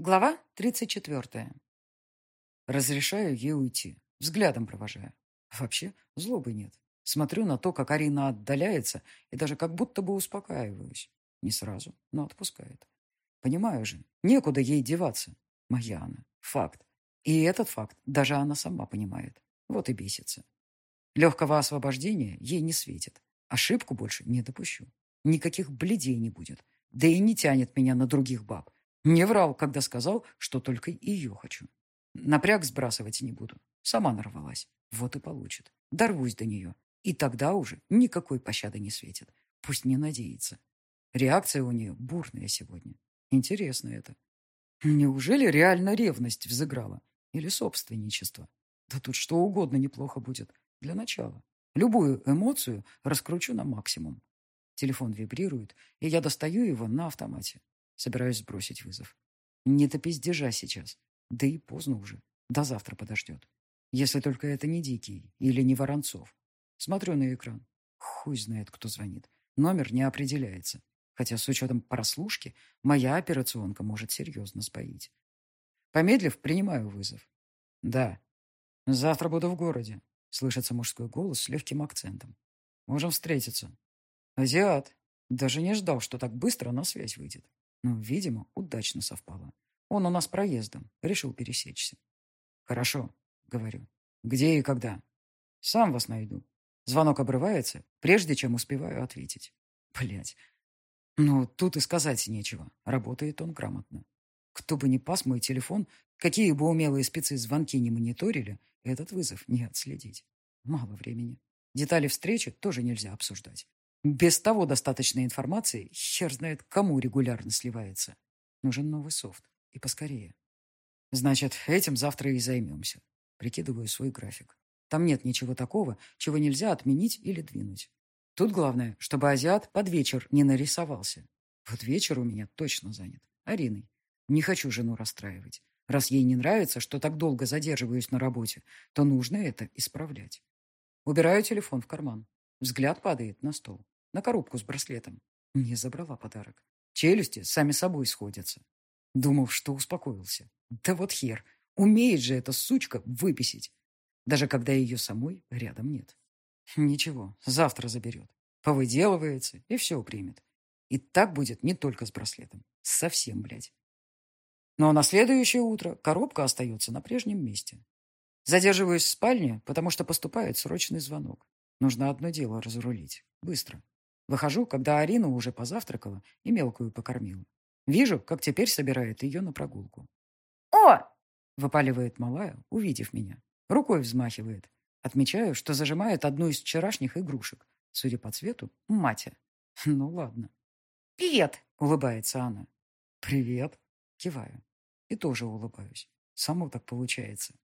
Глава 34. Разрешаю ей уйти, взглядом провожая. Вообще, злобы нет. Смотрю на то, как Арина отдаляется, и даже как будто бы успокаиваюсь. Не сразу, но отпускает. Понимаю же, некуда ей деваться. Моя она. Факт. И этот факт даже она сама понимает. Вот и бесится. Легкого освобождения ей не светит. Ошибку больше не допущу. Никаких бледей не будет. Да и не тянет меня на других баб. Не врал, когда сказал, что только ее хочу. Напряг сбрасывать не буду. Сама нарвалась. Вот и получит. Дорвусь до нее. И тогда уже никакой пощады не светит. Пусть не надеется. Реакция у нее бурная сегодня. Интересно это. Неужели реально ревность взыграла? Или собственничество? Да тут что угодно неплохо будет. Для начала. Любую эмоцию раскручу на максимум. Телефон вибрирует, и я достаю его на автомате. Собираюсь сбросить вызов. Не до пиздежа сейчас. Да и поздно уже. До завтра подождет. Если только это не Дикий или не Воронцов. Смотрю на экран. Хуй знает, кто звонит. Номер не определяется. Хотя с учетом прослушки моя операционка может серьезно сбоить. Помедлив, принимаю вызов. Да. Завтра буду в городе. Слышится мужской голос с легким акцентом. Можем встретиться. Азиат. Даже не ждал, что так быстро на связь выйдет. Но, видимо, удачно совпало. Он у нас проездом. Решил пересечься. Хорошо, говорю. Где и когда? Сам вас найду. Звонок обрывается, прежде чем успеваю ответить. Блять. Ну, тут и сказать нечего. Работает он грамотно. Кто бы ни пас мой телефон, какие бы умелые спецы звонки не мониторили, этот вызов не отследить. Мало времени. Детали встречи тоже нельзя обсуждать. Без того достаточной информации хер знает, кому регулярно сливается. Нужен новый софт. И поскорее. Значит, этим завтра и займемся. Прикидываю свой график. Там нет ничего такого, чего нельзя отменить или двинуть. Тут главное, чтобы азиат под вечер не нарисовался. Вот вечер у меня точно занят. Ариной. Не хочу жену расстраивать. Раз ей не нравится, что так долго задерживаюсь на работе, то нужно это исправлять. Убираю телефон в карман. Взгляд падает на стол. На коробку с браслетом. Не забрала подарок. Челюсти сами собой сходятся. Думал, что успокоился. Да вот хер. Умеет же эта сучка выписить. Даже когда ее самой рядом нет. Ничего, завтра заберет. Повыделывается и все примет. И так будет не только с браслетом. Совсем, блядь. Но на следующее утро коробка остается на прежнем месте. Задерживаюсь в спальне, потому что поступает срочный звонок. Нужно одно дело разрулить. Быстро. Выхожу, когда Арина уже позавтракала и мелкую покормила. Вижу, как теперь собирает ее на прогулку. «О!» — выпаливает малая, увидев меня. Рукой взмахивает. Отмечаю, что зажимает одну из вчерашних игрушек. Судя по цвету, матя. Ну ладно. «Привет!» — улыбается она. «Привет!» — киваю. И тоже улыбаюсь. Само так получается.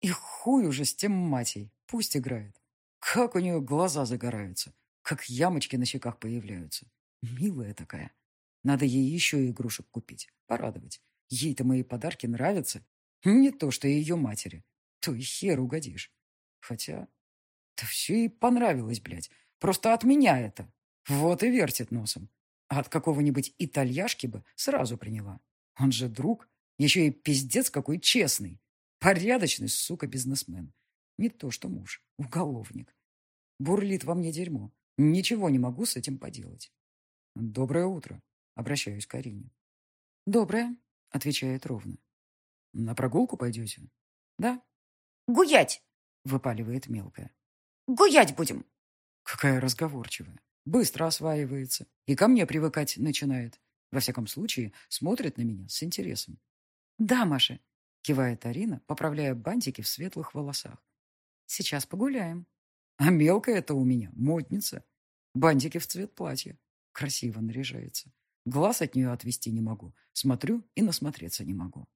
И хуй уже с тем матей. Пусть играет. Как у нее глаза загораются. Как ямочки на щеках появляются. Милая такая. Надо ей еще игрушек купить. Порадовать. Ей-то мои подарки нравятся. Не то, что ее матери. То и хер угодишь. Хотя... Да все ей понравилось, блядь. Просто от меня это. Вот и вертит носом. А от какого-нибудь итальяшки бы сразу приняла. Он же друг. Еще и пиздец какой честный. Порядочный, сука, бизнесмен. Не то что муж, уголовник. Бурлит во мне дерьмо. Ничего не могу с этим поделать. Доброе утро. Обращаюсь к Арине. Доброе, отвечает ровно. На прогулку пойдете? Да. Гулять! Выпаливает мелкая. Гулять будем. Какая разговорчивая. Быстро осваивается. И ко мне привыкать начинает. Во всяком случае, смотрит на меня с интересом. «Да, Маша», — кивает Арина, поправляя бантики в светлых волосах. «Сейчас погуляем». А мелкая это у меня модница. Бантики в цвет платья. Красиво наряжается. Глаз от нее отвести не могу. Смотрю и насмотреться не могу.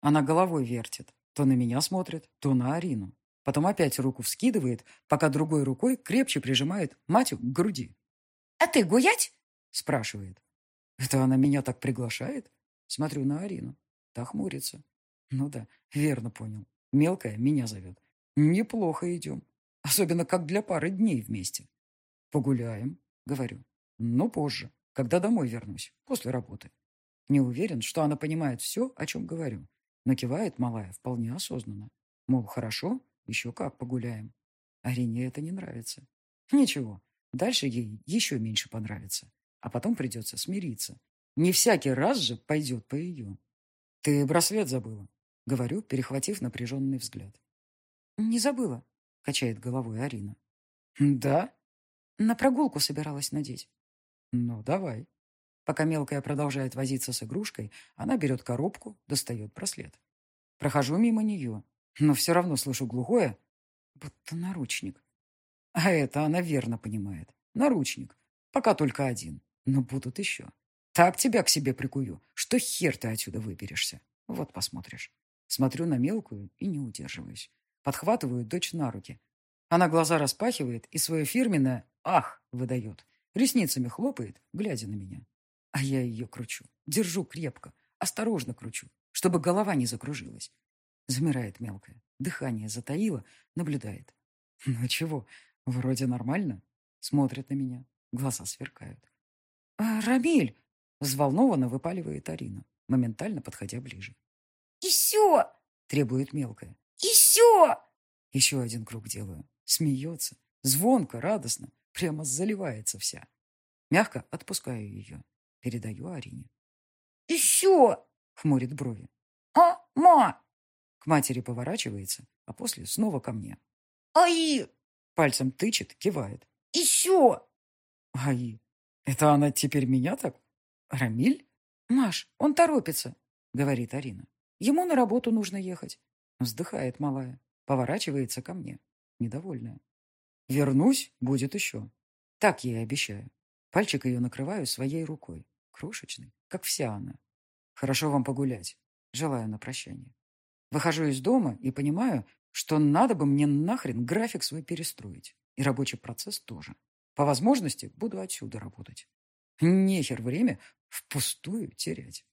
Она головой вертит. То на меня смотрит, то на Арину. Потом опять руку вскидывает, пока другой рукой крепче прижимает Матю к груди. «А ты гулять?» – спрашивает. «Это она меня так приглашает?» Смотрю на Арину. Та хмурится. Ну да, верно понял. Мелкая меня зовет. Неплохо идем. Особенно как для пары дней вместе. Погуляем, говорю. Но позже, когда домой вернусь, после работы. Не уверен, что она понимает все, о чем говорю, но кивает малая вполне осознанно. Мол, хорошо, еще как погуляем. Арине это не нравится. Ничего, дальше ей еще меньше понравится. А потом придется смириться. Не всякий раз же пойдет по ее. Ты браслет забыла, говорю, перехватив напряженный взгляд. Не забыла, качает головой Арина. Да? На прогулку собиралась надеть. Ну, давай. Пока мелкая продолжает возиться с игрушкой, она берет коробку, достает браслет. Прохожу мимо нее, но все равно слышу глухое, будто наручник. А это она верно понимает. Наручник. Пока только один. Но будут еще. Так тебя к себе прикую, что хер ты отсюда выберешься. Вот посмотришь. Смотрю на мелкую и не удерживаюсь. Подхватываю дочь на руки. Она глаза распахивает и свое фирменное «ах» выдает. Ресницами хлопает, глядя на меня. А я ее кручу. Держу крепко. Осторожно кручу, чтобы голова не закружилась. Замирает мелкая. Дыхание затаило, наблюдает. Ну чего, вроде нормально. Смотрит на меня. Глаза сверкают. «А, «Рамиль!» — взволнованно выпаливает Арина, моментально подходя ближе. «Еще!» — требует мелкая. «Еще!» Еще один круг делаю. Смеется. Звонко, радостно. Прямо заливается вся. Мягко отпускаю ее. Передаю Арине. «Еще!» — хмурит брови. «А, ма!» К матери поворачивается, а после снова ко мне. «Аи!» Пальцем тычет, кивает. «Еще!» «Аи! Это она теперь меня так? Рамиль?» «Маш, он торопится», — говорит Арина. «Ему на работу нужно ехать». Вздыхает малая, поворачивается ко мне, недовольная. «Вернусь, будет еще». Так я и обещаю. Пальчик ее накрываю своей рукой, крошечной, как вся она. «Хорошо вам погулять. Желаю на прощание». Выхожу из дома и понимаю, что надо бы мне нахрен график свой перестроить. И рабочий процесс тоже. По возможности буду отсюда работать. Нехер время впустую терять.